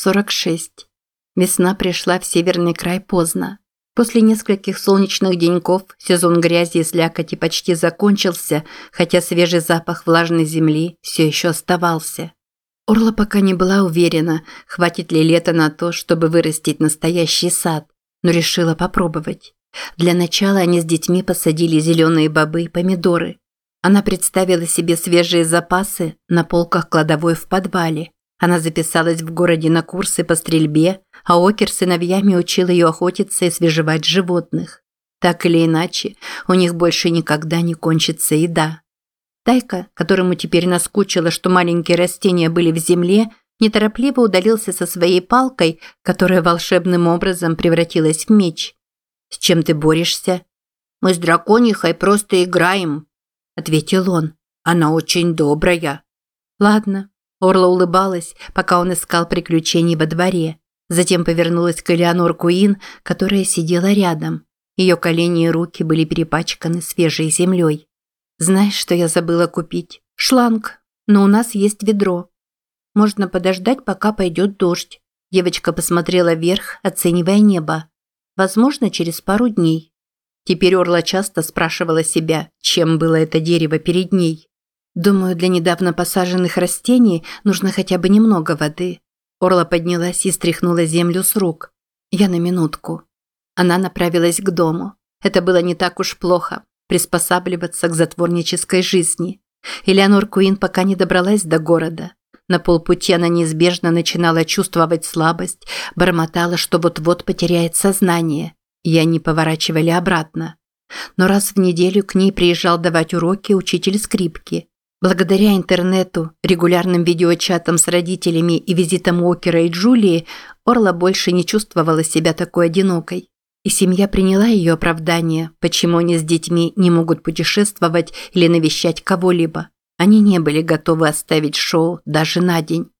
46. Весна пришла в северный край поздно. После нескольких солнечных деньков сезон грязи и слякоти почти закончился, хотя свежий запах влажной земли все еще оставался. Орла пока не была уверена, хватит ли лета на то, чтобы вырастить настоящий сад, но решила попробовать. Для начала они с детьми посадили зеленые бобы и помидоры. Она представила себе свежие запасы на полках кладовой в подвале. Она записалась в городе на курсы по стрельбе, а Окер сыновьями учил ее охотиться и свежевать животных. Так или иначе, у них больше никогда не кончится еда. Тайка, которому теперь наскучило, что маленькие растения были в земле, неторопливо удалился со своей палкой, которая волшебным образом превратилась в меч. «С чем ты борешься?» «Мы с драконихой просто играем», – ответил он. «Она очень добрая». «Ладно, Орла улыбалась, пока он искал приключений во дворе. Затем повернулась к Элеонор Куин, которая сидела рядом. Ее колени и руки были перепачканы свежей землей. «Знаешь, что я забыла купить? Шланг. Но у нас есть ведро. Можно подождать, пока пойдет дождь». Девочка посмотрела вверх, оценивая небо. «Возможно, через пару дней». Теперь Орла часто спрашивала себя, чем было это дерево перед ней. Думаю, для недавно посаженных растений нужно хотя бы немного воды. Орла поднялась и стряхнула землю с рук. Я на минутку. Она направилась к дому. Это было не так уж плохо приспосабливаться к затворнической жизни. Элеонор Куин пока не добралась до города. На полпути она неизбежно начинала чувствовать слабость, бормотала, что вот-вот потеряет сознание, и они поворачивали обратно. Но раз в неделю к ней приезжал давать уроки учитель скрипки. Благодаря интернету, регулярным видеочатам с родителями и визитам Уокера и Джулии, Орла больше не чувствовала себя такой одинокой. И семья приняла ее оправдание, почему они с детьми не могут путешествовать или навещать кого-либо. Они не были готовы оставить шоу даже на день.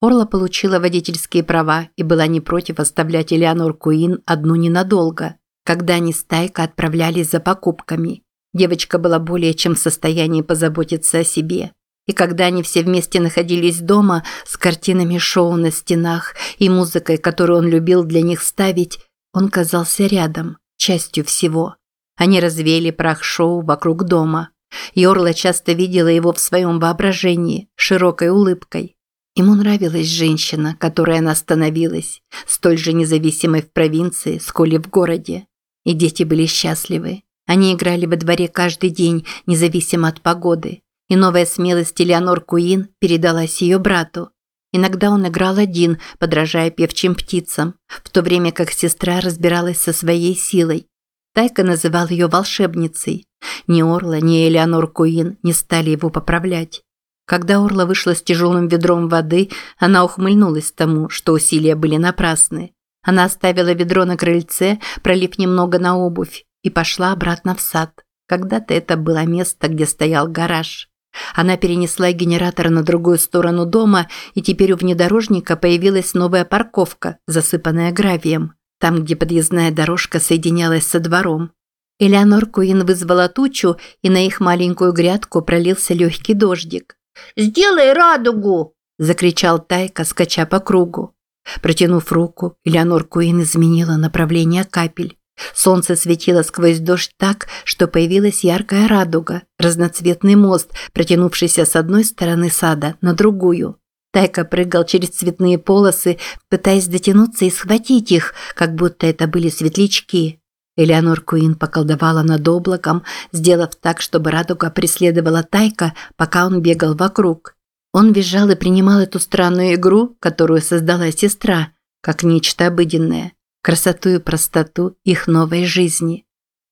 Орла получила водительские права и была не против оставлять Элеонор Куин одну ненадолго, когда они с Тайко отправлялись за покупками – Девочка была более чем в состоянии позаботиться о себе. И когда они все вместе находились дома с картинами шоу на стенах и музыкой, которую он любил для них ставить, он казался рядом, частью всего. Они развеяли прах шоу вокруг дома. И Орла часто видела его в своем воображении, широкой улыбкой. Ему нравилась женщина, которой она становилась, столь же независимой в провинции, сколь и в городе. И дети были счастливы. Они играли во дворе каждый день, независимо от погоды. И новая смелость Элеонор Куин передалась ее брату. Иногда он играл один, подражая певчим птицам, в то время как сестра разбиралась со своей силой. Тайка называл ее волшебницей. Ни Орла, ни Элеонор Куин не стали его поправлять. Когда Орла вышла с тяжелым ведром воды, она ухмыльнулась тому, что усилия были напрасны. Она оставила ведро на крыльце, пролив немного на обувь, и пошла обратно в сад. Когда-то это было место, где стоял гараж. Она перенесла генератор на другую сторону дома, и теперь у внедорожника появилась новая парковка, засыпанная гравием, там, где подъездная дорожка соединялась со двором. Элеонор Куин вызвала тучу, и на их маленькую грядку пролился легкий дождик. «Сделай радугу!» – закричал Тайка, скача по кругу. Протянув руку, Элеонор Куин изменила направление капель. Солнце светило сквозь дождь так, что появилась яркая радуга, разноцветный мост, протянувшийся с одной стороны сада на другую. Тайка прыгал через цветные полосы, пытаясь дотянуться и схватить их, как будто это были светлячки. Элеонор Куин поколдовала над облаком, сделав так, чтобы радуга преследовала Тайка, пока он бегал вокруг. Он визжал и принимал эту странную игру, которую создала сестра, как нечто обыденное красоту и простоту их новой жизни.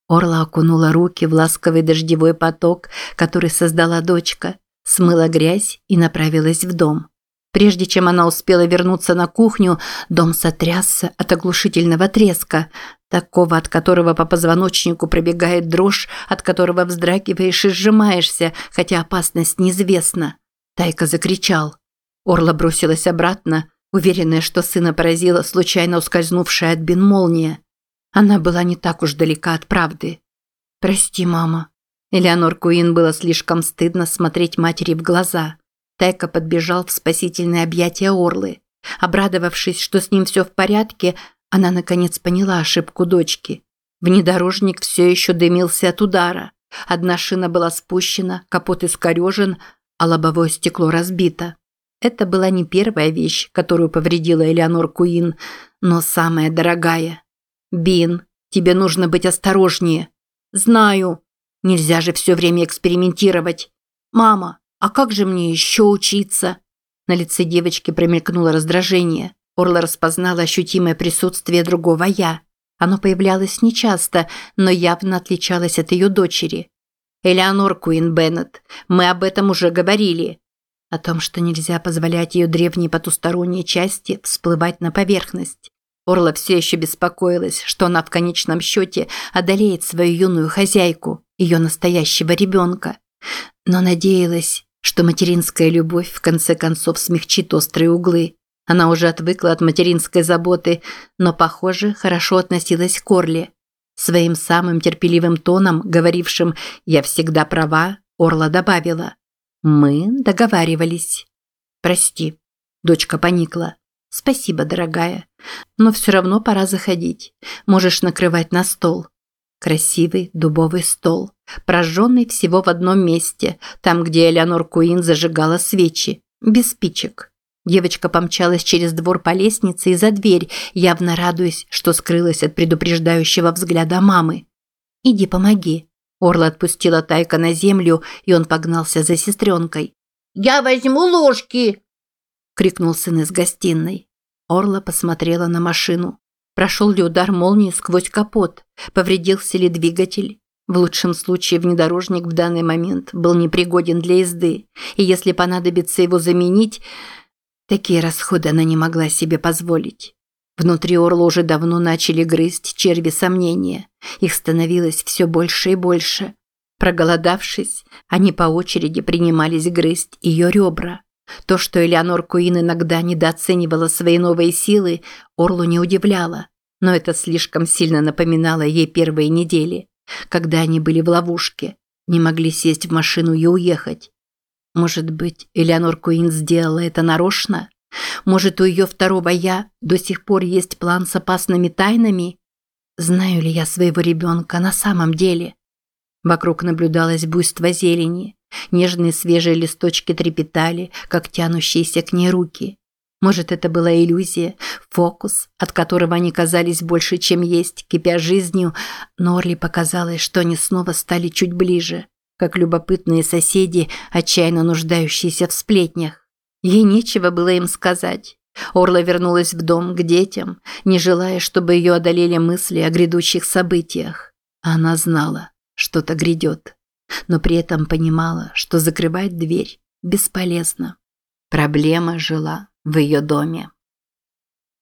Орла окунула руки в ласковый дождевой поток, который создала дочка, смыла грязь и направилась в дом. Прежде чем она успела вернуться на кухню, дом сотрясся от оглушительного треска, такого, от которого по позвоночнику пробегает дрожь, от которого вздрагиваешь и сжимаешься, хотя опасность неизвестна. Тайка закричал. Орла бросилась обратно, уверенная, что сына поразила случайно ускользнувшая от Бин молния. Она была не так уж далека от правды. «Прости, мама». Элеонор Куин было слишком стыдно смотреть матери в глаза. Тайка подбежал в спасительное объятие Орлы. Обрадовавшись, что с ним все в порядке, она наконец поняла ошибку дочки. Внедорожник все еще дымился от удара. Одна шина была спущена, капот искорежен, а лобовое стекло разбито. Это была не первая вещь, которую повредила Элеонор Куин, но самая дорогая. «Бин, тебе нужно быть осторожнее». «Знаю. Нельзя же все время экспериментировать. Мама, а как же мне еще учиться?» На лице девочки промелькнуло раздражение. Орла распознала ощутимое присутствие другого «я». Оно появлялось нечасто, но явно отличалось от ее дочери. «Элеонор Куин Беннет, мы об этом уже говорили», о том, что нельзя позволять ее древней потусторонней части всплывать на поверхность. Орла все еще беспокоилась, что она в конечном счете одолеет свою юную хозяйку, ее настоящего ребенка. Но надеялась, что материнская любовь в конце концов смягчит острые углы. Она уже отвыкла от материнской заботы, но, похоже, хорошо относилась к Орле. Своим самым терпеливым тоном, говорившим «я всегда права», Орла добавила мы договаривались. Прости. Дочка поникла. Спасибо, дорогая. Но все равно пора заходить. Можешь накрывать на стол. Красивый дубовый стол, прожженный всего в одном месте, там, где Элеонор Куин зажигала свечи, без спичек. Девочка помчалась через двор по лестнице и за дверь, явно радуясь, что скрылась от предупреждающего взгляда мамы. «Иди помоги», Орла отпустила Тайка на землю, и он погнался за сестренкой. «Я возьму ложки!» – крикнул сын из гостиной. Орла посмотрела на машину. Прошел ли удар молнии сквозь капот? Повредился ли двигатель? В лучшем случае внедорожник в данный момент был непригоден для езды, и если понадобится его заменить, такие расходы она не могла себе позволить. Внутри Орла уже давно начали грызть черви сомнения. Их становилось все больше и больше. Проголодавшись, они по очереди принимались грызть ее ребра. То, что Элеонор Куин иногда недооценивала свои новые силы, Орлу не удивляло. Но это слишком сильно напоминало ей первые недели, когда они были в ловушке, не могли сесть в машину и уехать. Может быть, Элеонор Куин сделала это нарочно? Может, у ее второго «я» до сих пор есть план с опасными тайнами? Знаю ли я своего ребенка на самом деле? Вокруг наблюдалось буйство зелени. Нежные свежие листочки трепетали, как тянущиеся к ней руки. Может, это была иллюзия, фокус, от которого они казались больше, чем есть, кипя жизнью, но Орли показалось, что они снова стали чуть ближе, как любопытные соседи, отчаянно нуждающиеся в сплетнях. Ей нечего было им сказать. Орла вернулась в дом к детям, не желая, чтобы ее одолели мысли о грядущих событиях. Она знала, что-то грядет, но при этом понимала, что закрывать дверь бесполезно. Проблема жила в ее доме.